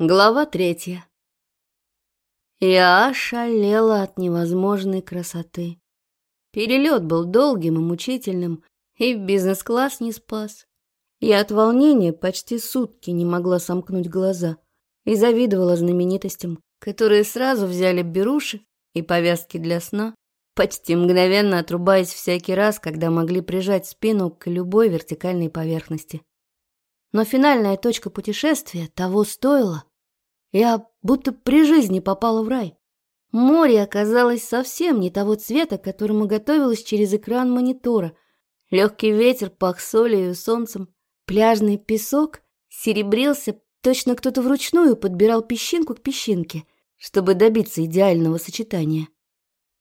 Глава третья. Я шалела от невозможной красоты. Перелет был долгим и мучительным, и бизнес-класс не спас. Я от волнения почти сутки не могла сомкнуть глаза и завидовала знаменитостям, которые сразу взяли беруши и повязки для сна, почти мгновенно отрубаясь всякий раз, когда могли прижать спину к любой вертикальной поверхности но финальная точка путешествия того стоила. Я будто при жизни попала в рай. Море оказалось совсем не того цвета, к которому готовилась через экран монитора. Легкий ветер пах солью и солнцем. Пляжный песок серебрился, точно кто-то вручную подбирал песчинку к песчинке, чтобы добиться идеального сочетания.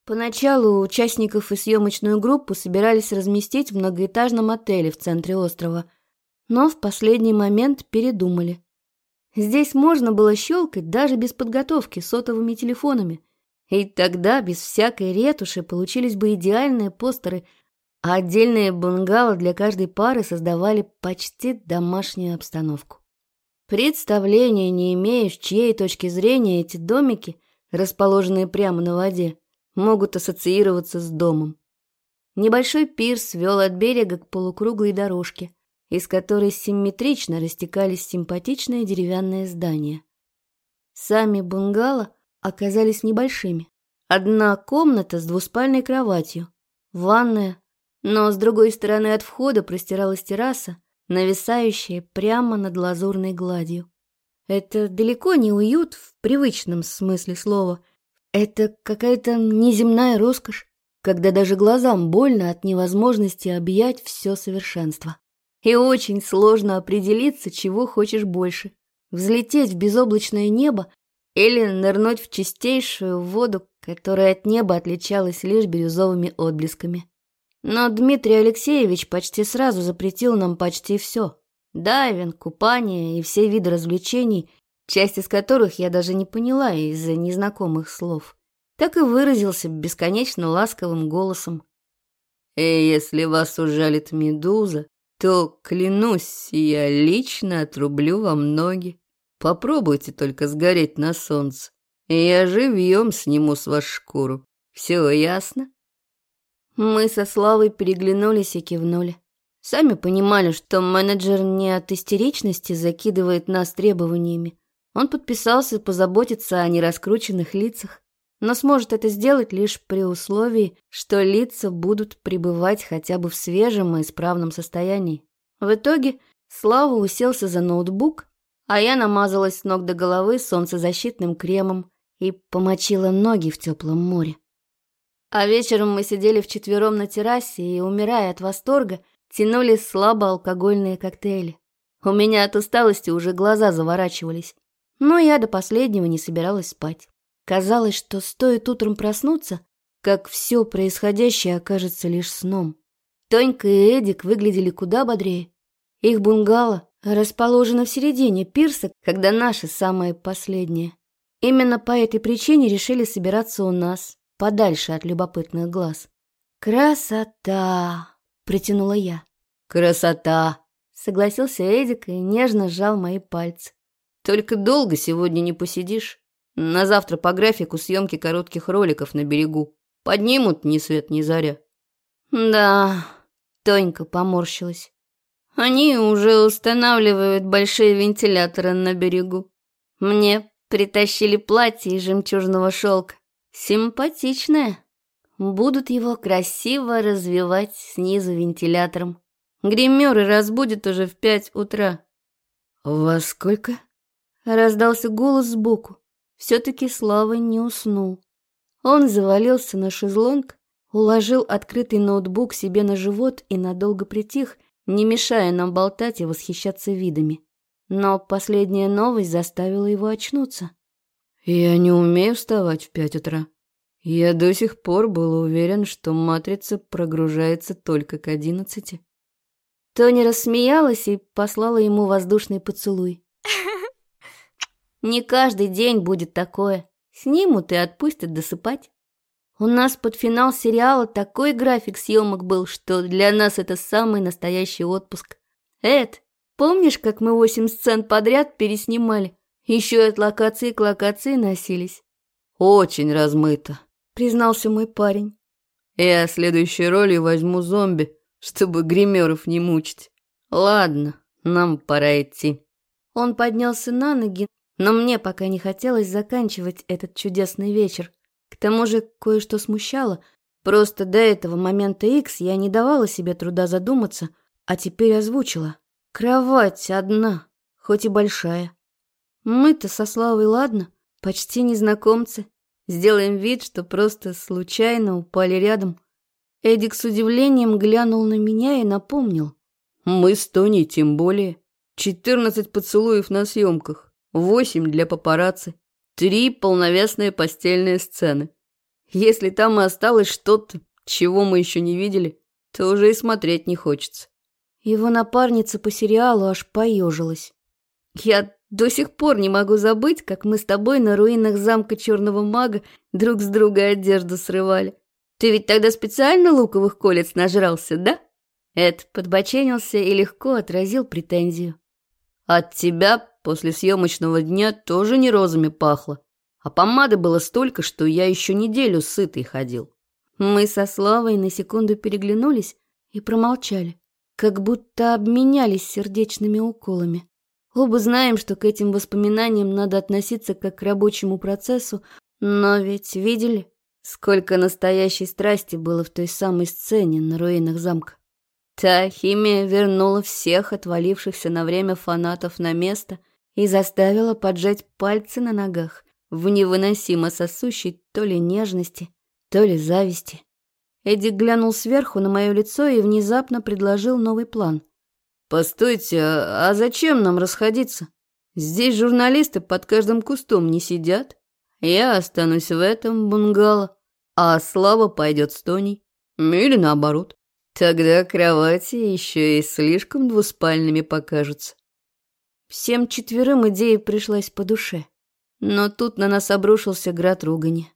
Поначалу участников и съемочную группу собирались разместить в многоэтажном отеле в центре острова – но в последний момент передумали. Здесь можно было щелкать даже без подготовки сотовыми телефонами. И тогда без всякой ретуши получились бы идеальные постеры, а отдельные бунгало для каждой пары создавали почти домашнюю обстановку. Представления не имея, с чьей точки зрения эти домики, расположенные прямо на воде, могут ассоциироваться с домом. Небольшой пирс вел от берега к полукруглой дорожке – из которой симметрично растекались симпатичные деревянные здания. Сами бунгало оказались небольшими. Одна комната с двуспальной кроватью, ванная, но с другой стороны от входа простиралась терраса, нависающая прямо над лазурной гладью. Это далеко не уют в привычном смысле слова. Это какая-то неземная роскошь, когда даже глазам больно от невозможности объять все совершенство. И очень сложно определиться, чего хочешь больше – взлететь в безоблачное небо или нырнуть в чистейшую воду, которая от неба отличалась лишь бирюзовыми отблесками. Но Дмитрий Алексеевич почти сразу запретил нам почти все. Дайвинг, купание и все виды развлечений, часть из которых я даже не поняла из-за незнакомых слов. Так и выразился бесконечно ласковым голосом. «И если вас ужалит медуза, то, клянусь, я лично отрублю вам ноги. Попробуйте только сгореть на солнце, и я живьем сниму с вас шкуру. Все ясно?» Мы со Славой переглянулись и кивнули. Сами понимали, что менеджер не от истеричности закидывает нас требованиями. Он подписался позаботиться о нераскрученных лицах но сможет это сделать лишь при условии, что лица будут пребывать хотя бы в свежем и исправном состоянии. В итоге Слава уселся за ноутбук, а я намазалась с ног до головы солнцезащитным кремом и помочила ноги в теплом море. А вечером мы сидели вчетвером на террасе и, умирая от восторга, тянули слабо алкогольные коктейли. У меня от усталости уже глаза заворачивались, но я до последнего не собиралась спать. Казалось, что стоит утром проснуться, как все происходящее окажется лишь сном. Тонька и Эдик выглядели куда бодрее. Их бунгало расположено в середине пирса, когда наше самое последнее. Именно по этой причине решили собираться у нас, подальше от любопытных глаз. «Красота!» — протянула я. «Красота!» — согласился Эдик и нежно сжал мои пальцы. «Только долго сегодня не посидишь». На завтра по графику съемки коротких роликов на берегу. Поднимут ни свет, ни заря». «Да...» — Тонька поморщилась. «Они уже устанавливают большие вентиляторы на берегу. Мне притащили платье из жемчужного шелка. Симпатичное. Будут его красиво развивать снизу вентилятором. Гримеры разбудят уже в пять утра». «Во сколько?» — раздался голос сбоку. Все-таки Слава не уснул. Он завалился на шезлонг, уложил открытый ноутбук себе на живот и надолго притих, не мешая нам болтать и восхищаться видами. Но последняя новость заставила его очнуться. «Я не умею вставать в пять утра. Я до сих пор был уверен, что матрица прогружается только к одиннадцати». Тони рассмеялась и послала ему воздушный поцелуй. Не каждый день будет такое. Снимут и отпустят досыпать. У нас под финал сериала такой график съемок был, что для нас это самый настоящий отпуск. Эд, помнишь, как мы восемь сцен подряд переснимали? Еще от локации к локации носились. Очень размыто, признался мой парень. Я следующей роли возьму зомби, чтобы гримеров не мучить. Ладно, нам пора идти. Он поднялся на ноги, но мне пока не хотелось заканчивать этот чудесный вечер. К тому же кое-что смущало. Просто до этого момента X я не давала себе труда задуматься, а теперь озвучила. Кровать одна, хоть и большая. Мы-то со Славой ладно, почти незнакомцы. Сделаем вид, что просто случайно упали рядом. Эдик с удивлением глянул на меня и напомнил. «Мы с Тони тем более. Четырнадцать поцелуев на съемках. Восемь для папарацци, три полновесные постельные сцены. Если там и осталось что-то, чего мы еще не видели, то уже и смотреть не хочется. Его напарница по сериалу аж поежилась. Я до сих пор не могу забыть, как мы с тобой на руинах замка Черного Мага друг с друга одежду срывали. Ты ведь тогда специально луковых колец нажрался, да? Эд подбоченился и легко отразил претензию. От тебя После съемочного дня тоже не розами пахло, а помады было столько, что я еще неделю сытый ходил. Мы со Славой на секунду переглянулись и промолчали, как будто обменялись сердечными уколами. Оба знаем, что к этим воспоминаниям надо относиться как к рабочему процессу, но ведь видели, сколько настоящей страсти было в той самой сцене на руинах замка. Та химия вернула всех отвалившихся на время фанатов на место — и заставила поджать пальцы на ногах в невыносимо сосущей то ли нежности, то ли зависти. Эдди глянул сверху на мое лицо и внезапно предложил новый план. «Постойте, а, а зачем нам расходиться? Здесь журналисты под каждым кустом не сидят. Я останусь в этом бунгало, а Слава пойдет с Тоней. Ну или наоборот. Тогда кровати еще и слишком двуспальными покажутся». Всем четверым идея пришлась по душе. Но тут на нас обрушился град ругани.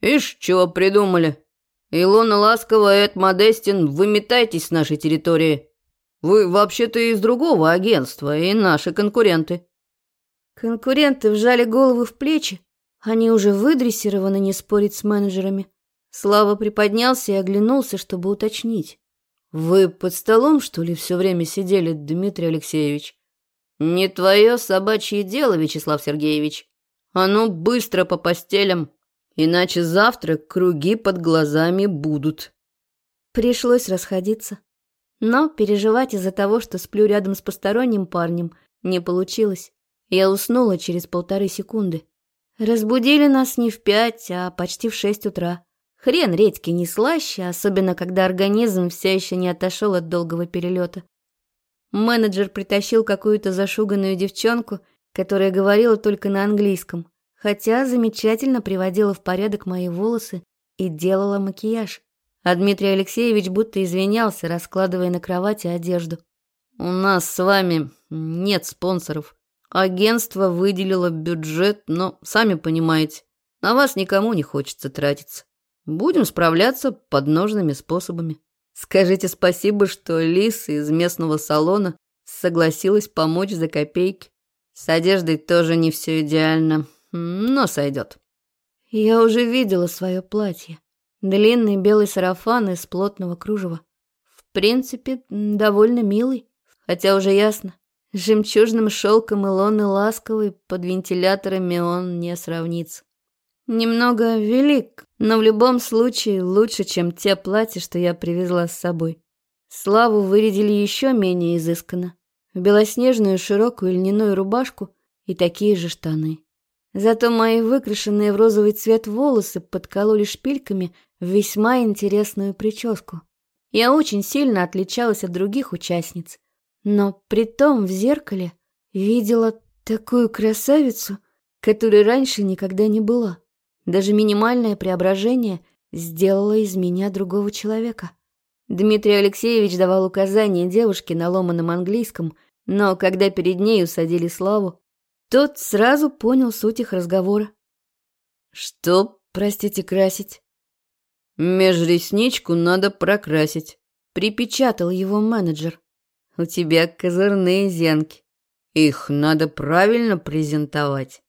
«Ишь, чего придумали! Илона Ласкова и Эд Модестин, выметайтесь с нашей территории! Вы вообще-то из другого агентства и наши конкуренты!» Конкуренты вжали головы в плечи. Они уже выдрессированы не спорить с менеджерами. Слава приподнялся и оглянулся, чтобы уточнить. «Вы под столом, что ли, все время сидели, Дмитрий Алексеевич?» «Не твое собачье дело, Вячеслав Сергеевич. А ну быстро по постелям, иначе завтра круги под глазами будут». Пришлось расходиться. Но переживать из-за того, что сплю рядом с посторонним парнем, не получилось. Я уснула через полторы секунды. Разбудили нас не в пять, а почти в шесть утра. Хрен редьки не слаще, особенно когда организм все еще не отошел от долгого перелета. Менеджер притащил какую-то зашуганную девчонку, которая говорила только на английском, хотя замечательно приводила в порядок мои волосы и делала макияж. А Дмитрий Алексеевич будто извинялся, раскладывая на кровати одежду. «У нас с вами нет спонсоров. Агентство выделило бюджет, но, сами понимаете, на вас никому не хочется тратиться. Будем справляться подножными способами». Скажите спасибо, что Лиса из местного салона согласилась помочь за копейки. С одеждой тоже не все идеально, но сойдет. Я уже видела свое платье. Длинный белый сарафан из плотного кружева. В принципе, довольно милый, хотя уже ясно. С жемчужным шелком Илоны ласковый под вентиляторами он не сравнится. Немного велик, но в любом случае лучше, чем те платья, что я привезла с собой. Славу вырядили еще менее изысканно. В белоснежную широкую льняную рубашку и такие же штаны. Зато мои выкрашенные в розовый цвет волосы подкололи шпильками в весьма интересную прическу. Я очень сильно отличалась от других участниц, но при том в зеркале видела такую красавицу, которой раньше никогда не была. Даже минимальное преображение сделало из меня другого человека. Дмитрий Алексеевич давал указания девушке на ломаном английском, но когда перед ней усадили Славу, тот сразу понял суть их разговора. «Что, простите, красить?» «Межресничку надо прокрасить», — припечатал его менеджер. «У тебя козырные зенки. Их надо правильно презентовать».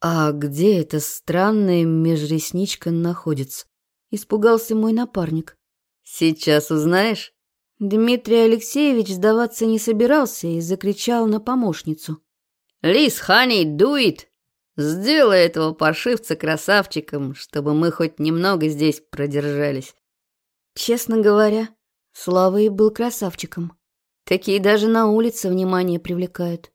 «А где эта странная межресничка находится?» – испугался мой напарник. «Сейчас узнаешь?» Дмитрий Алексеевич сдаваться не собирался и закричал на помощницу. «Лис Ханей дует! Сделай этого паршивца красавчиком, чтобы мы хоть немного здесь продержались!» Честно говоря, Слава и был красавчиком. Такие даже на улице внимание привлекают.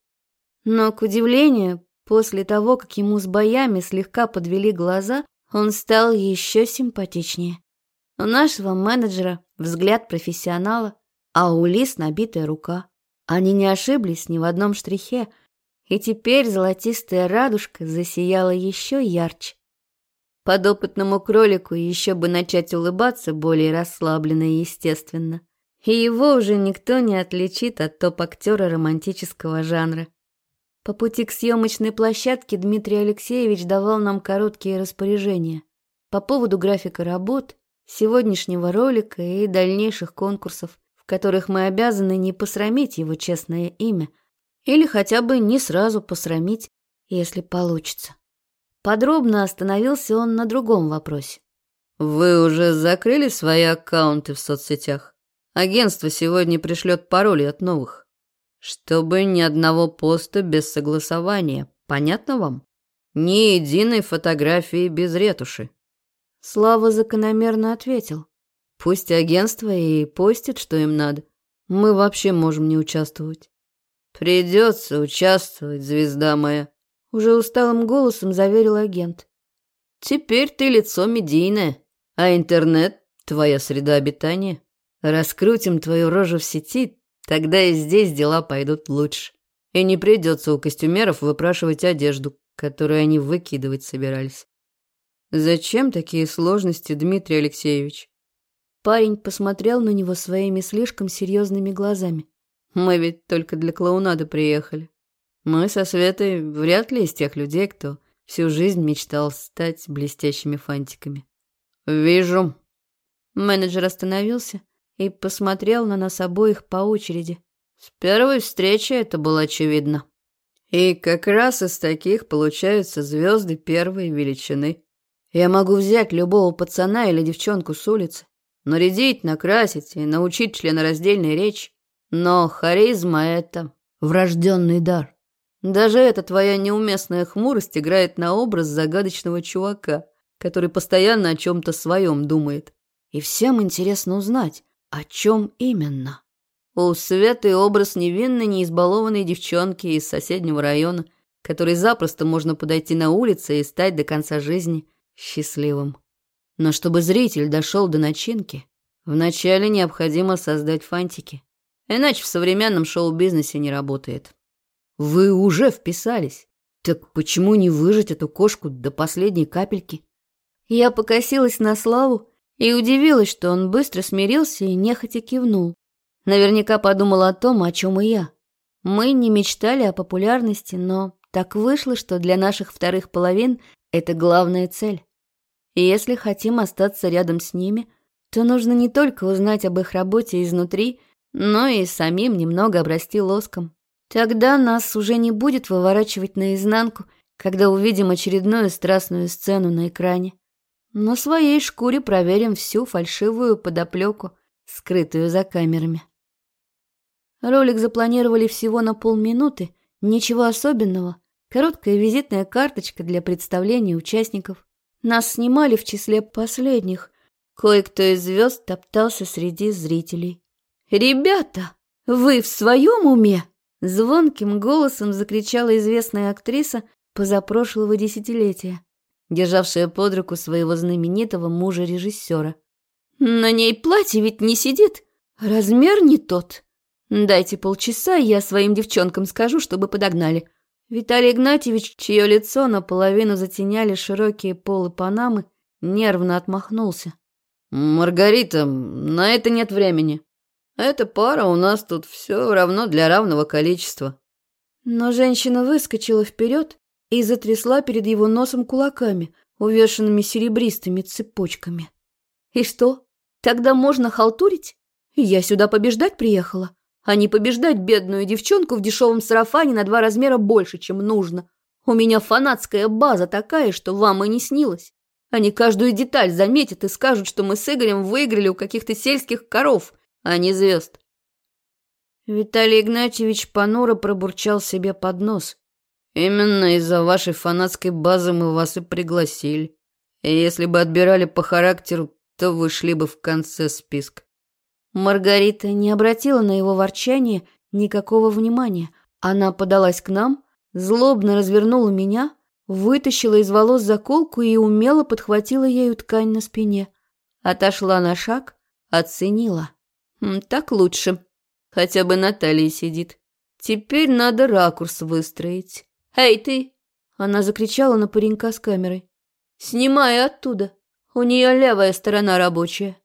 Но, к удивлению, После того, как ему с боями слегка подвели глаза, он стал еще симпатичнее. У нашего менеджера взгляд профессионала, а у Лис набитая рука. Они не ошиблись ни в одном штрихе, и теперь золотистая радужка засияла еще ярче. Подопытному кролику еще бы начать улыбаться более расслабленно и естественно, и его уже никто не отличит от топ-актера романтического жанра. По пути к съемочной площадке Дмитрий Алексеевич давал нам короткие распоряжения по поводу графика работ, сегодняшнего ролика и дальнейших конкурсов, в которых мы обязаны не посрамить его честное имя, или хотя бы не сразу посрамить, если получится. Подробно остановился он на другом вопросе. «Вы уже закрыли свои аккаунты в соцсетях? Агентство сегодня пришлет пароли от новых» чтобы ни одного поста без согласования. Понятно вам? Ни единой фотографии без ретуши». Слава закономерно ответил. «Пусть агентство и постит, что им надо. Мы вообще можем не участвовать». «Придется участвовать, звезда моя», — уже усталым голосом заверил агент. «Теперь ты лицо медийное, а интернет — твоя среда обитания. Раскрутим твою рожу в сети, Тогда и здесь дела пойдут лучше. И не придется у костюмеров выпрашивать одежду, которую они выкидывать собирались. «Зачем такие сложности, Дмитрий Алексеевич?» Парень посмотрел на него своими слишком серьезными глазами. «Мы ведь только для клоунада приехали. Мы со Светой вряд ли из тех людей, кто всю жизнь мечтал стать блестящими фантиками». «Вижу». Менеджер остановился, и посмотрел на нас обоих по очереди. С первой встречи это было очевидно. И как раз из таких получаются звезды первой величины. Я могу взять любого пацана или девчонку с улицы, нарядить, накрасить и научить членораздельной речи. Но харизма — это врожденный дар. Даже эта твоя неуместная хмурость играет на образ загадочного чувака, который постоянно о чем-то своем думает. И всем интересно узнать, о чем именно? О Светы образ невинной, неизбалованной девчонки из соседнего района, которой запросто можно подойти на улице и стать до конца жизни счастливым. Но чтобы зритель дошел до начинки, вначале необходимо создать фантики. Иначе в современном шоу-бизнесе не работает. Вы уже вписались. Так почему не выжать эту кошку до последней капельки? Я покосилась на Славу, и удивилась, что он быстро смирился и нехотя кивнул. Наверняка подумал о том, о чем и я. Мы не мечтали о популярности, но так вышло, что для наших вторых половин это главная цель. И если хотим остаться рядом с ними, то нужно не только узнать об их работе изнутри, но и самим немного обрасти лоском. Тогда нас уже не будет выворачивать наизнанку, когда увидим очередную страстную сцену на экране. На своей шкуре проверим всю фальшивую подоплеку, скрытую за камерами. Ролик запланировали всего на полминуты, ничего особенного. Короткая визитная карточка для представления участников. Нас снимали в числе последних. Кое-кто из звезд топтался среди зрителей. «Ребята, вы в своем уме?» Звонким голосом закричала известная актриса позапрошлого десятилетия державшая под руку своего знаменитого мужа-режиссера. «На ней платье ведь не сидит. Размер не тот. Дайте полчаса, я своим девчонкам скажу, чтобы подогнали». Виталий Игнатьевич, чье лицо наполовину затеняли широкие полы Панамы, нервно отмахнулся. «Маргарита, на это нет времени. Эта пара у нас тут все равно для равного количества». Но женщина выскочила вперед, и затрясла перед его носом кулаками, увешанными серебристыми цепочками. «И что, тогда можно халтурить? Я сюда побеждать приехала, а не побеждать бедную девчонку в дешевом сарафане на два размера больше, чем нужно. У меня фанатская база такая, что вам и не снилось. Они каждую деталь заметят и скажут, что мы с Игорем выиграли у каких-то сельских коров, а не звезд». Виталий Игнатьевич понуро пробурчал себе под нос, Именно из-за вашей фанатской базы мы вас и пригласили. И если бы отбирали по характеру, то вышли бы в конце списка. Маргарита не обратила на его ворчание никакого внимания. Она подалась к нам, злобно развернула меня, вытащила из волос заколку и умело подхватила ею ткань на спине. Отошла на шаг, оценила. Так лучше. Хотя бы Наталья сидит. Теперь надо ракурс выстроить. «Эй, ты!» Она закричала на паренька с камерой. «Снимай оттуда! У нее левая сторона рабочая!»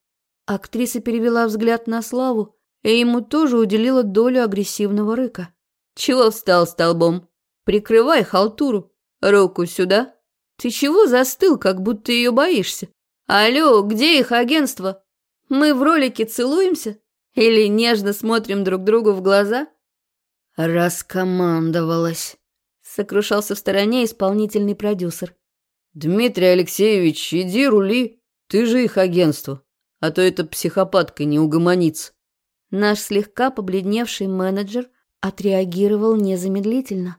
Актриса перевела взгляд на Славу и ему тоже уделила долю агрессивного рыка. «Чего встал столбом? Прикрывай халтуру! Руку сюда! Ты чего застыл, как будто ее боишься? Алло, где их агентство? Мы в ролике целуемся? Или нежно смотрим друг другу в глаза?» Раскомандовалась. Сокрушался в стороне исполнительный продюсер. «Дмитрий Алексеевич, иди рули, ты же их агентство, а то эта психопатка не угомонится». Наш слегка побледневший менеджер отреагировал незамедлительно.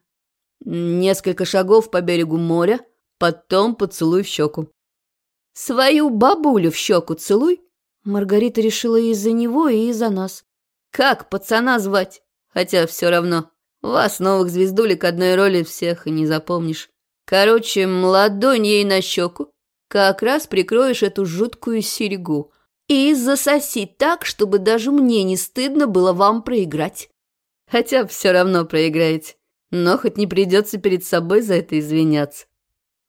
Несколько шагов по берегу моря, потом поцелуй в щеку. «Свою бабулю в щеку целуй!» Маргарита решила и за него, и за нас. «Как пацана звать? Хотя все равно». Вас, новых звездулек, одной роли всех и не запомнишь. Короче, ладонь ей на щеку, как раз прикроешь эту жуткую серьгу и засоси так, чтобы даже мне не стыдно было вам проиграть. Хотя все равно проиграете, но хоть не придется перед собой за это извиняться.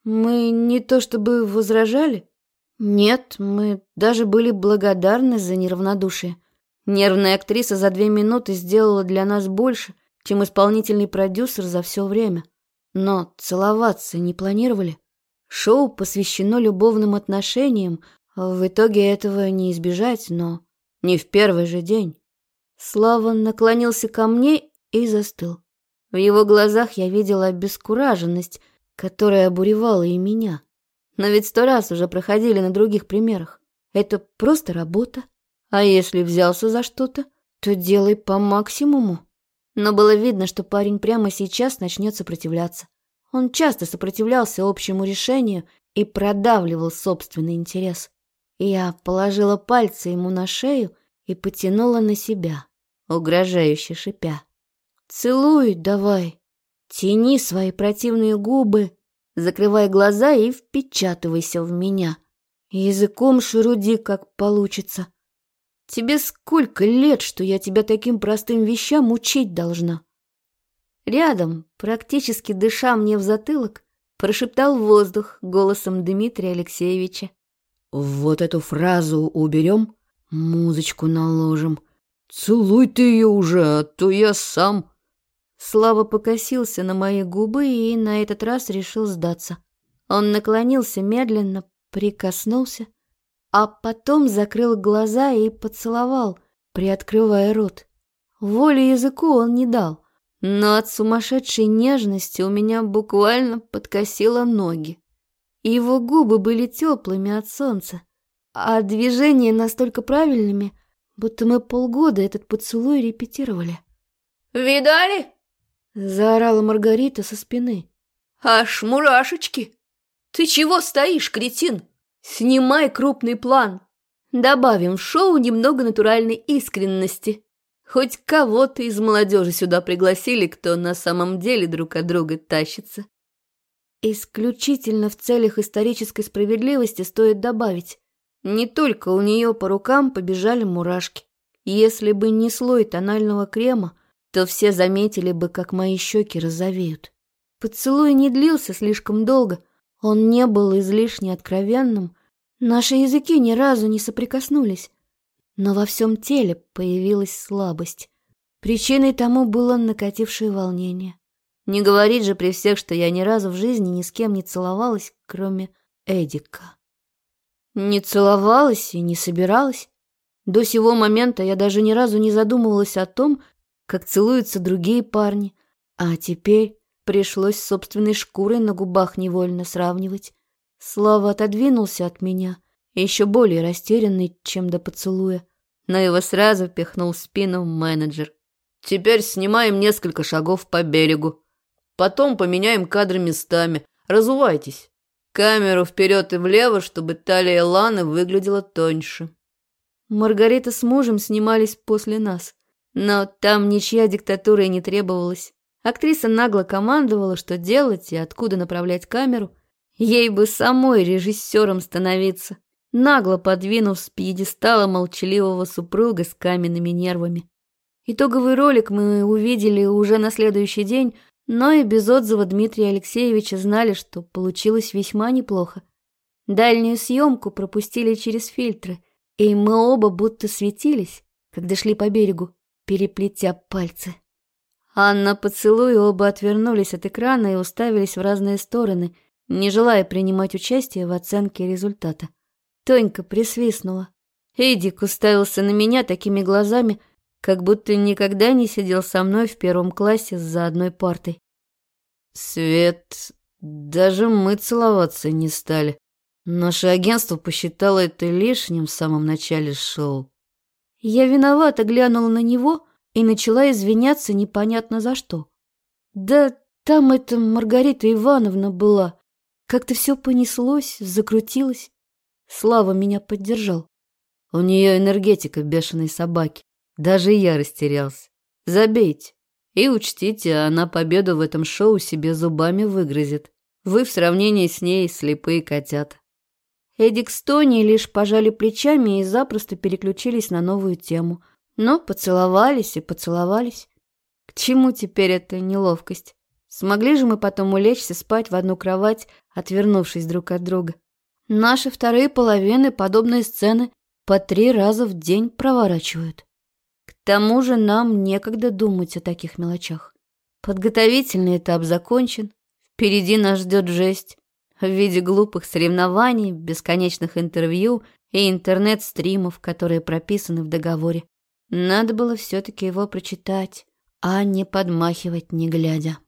Мы не то чтобы возражали. Нет, мы даже были благодарны за неравнодушие. Нервная актриса за две минуты сделала для нас больше – чем исполнительный продюсер за все время. Но целоваться не планировали. Шоу посвящено любовным отношениям, в итоге этого не избежать, но не в первый же день. Слава наклонился ко мне и застыл. В его глазах я видела обескураженность, которая обуревала и меня. Но ведь сто раз уже проходили на других примерах. Это просто работа. А если взялся за что-то, то делай по максимуму. Но было видно, что парень прямо сейчас начнет сопротивляться. Он часто сопротивлялся общему решению и продавливал собственный интерес. Я положила пальцы ему на шею и потянула на себя, угрожающе шипя. «Целуй давай! Тяни свои противные губы, закрывай глаза и впечатывайся в меня. Языком шуруди, как получится. Тебе сколько лет, что я тебя таким простым вещам учить должна?» Рядом, практически дыша мне в затылок, прошептал воздух голосом Дмитрия Алексеевича. «Вот эту фразу уберем, музычку наложим. Целуй ты ее уже, а то я сам...» Слава покосился на мои губы и на этот раз решил сдаться. Он наклонился медленно, прикоснулся, а потом закрыл глаза и поцеловал, приоткрывая рот. Воли языку он не дал, но от сумасшедшей нежности у меня буквально подкосило ноги. Его губы были теплыми от солнца, а движения настолько правильными, будто мы полгода этот поцелуй репетировали. «Видали?» — заорала Маргарита со спины. «Аж мурашечки! Ты чего стоишь, кретин?» Снимай крупный план. Добавим в шоу немного натуральной искренности. Хоть кого-то из молодежи сюда пригласили, кто на самом деле друг от друга тащится. Исключительно в целях исторической справедливости стоит добавить. Не только у нее по рукам побежали мурашки. Если бы не слой тонального крема, то все заметили бы, как мои щеки розовеют. Поцелуй не длился слишком долго — он не был излишне откровенным, наши языки ни разу не соприкоснулись. Но во всем теле появилась слабость. Причиной тому было накатившее волнение. Не говорит же при всех, что я ни разу в жизни ни с кем не целовалась, кроме Эдика. Не целовалась и не собиралась. До сего момента я даже ни разу не задумывалась о том, как целуются другие парни. А теперь Пришлось собственной шкурой на губах невольно сравнивать. Слава отодвинулся от меня, еще более растерянный, чем до поцелуя. Но его сразу пихнул спину менеджер. «Теперь снимаем несколько шагов по берегу. Потом поменяем кадры местами. Разувайтесь. Камеру вперед и влево, чтобы талия Ланы выглядела тоньше». Маргарита с мужем снимались после нас, но там ничья диктатура и не требовалась. Актриса нагло командовала, что делать и откуда направлять камеру. Ей бы самой режиссером становиться, нагло подвинув с пьедестала молчаливого супруга с каменными нервами. Итоговый ролик мы увидели уже на следующий день, но и без отзыва Дмитрия Алексеевича знали, что получилось весьма неплохо. Дальнюю съемку пропустили через фильтры, и мы оба будто светились, когда шли по берегу, переплетя пальцы. Анна, поцелуй оба отвернулись от экрана и уставились в разные стороны, не желая принимать участие в оценке результата. Тонька присвистнула. Эдик уставился на меня такими глазами, как будто никогда не сидел со мной в первом классе за одной партой. «Свет, даже мы целоваться не стали. Наше агентство посчитало это лишним в самом начале шоу». Я виновато глянула на него — и начала извиняться непонятно за что. «Да там эта Маргарита Ивановна была. Как-то все понеслось, закрутилось». Слава меня поддержал. «У нее энергетика бешеной собаки. Даже я растерялся. Забейте. И учтите, она победу в этом шоу себе зубами выгрызет. Вы в сравнении с ней слепые котята». Эдик с Тони лишь пожали плечами и запросто переключились на новую тему – но поцеловались и поцеловались. К чему теперь эта неловкость? Смогли же мы потом улечься спать в одну кровать, отвернувшись друг от друга. Наши вторые половины подобные сцены по три раза в день проворачивают. К тому же нам некогда думать о таких мелочах. Подготовительный этап закончен. Впереди нас ждет жесть в виде глупых соревнований, бесконечных интервью и интернет-стримов, которые прописаны в договоре. Надо было все-таки его прочитать, а не подмахивать, не глядя.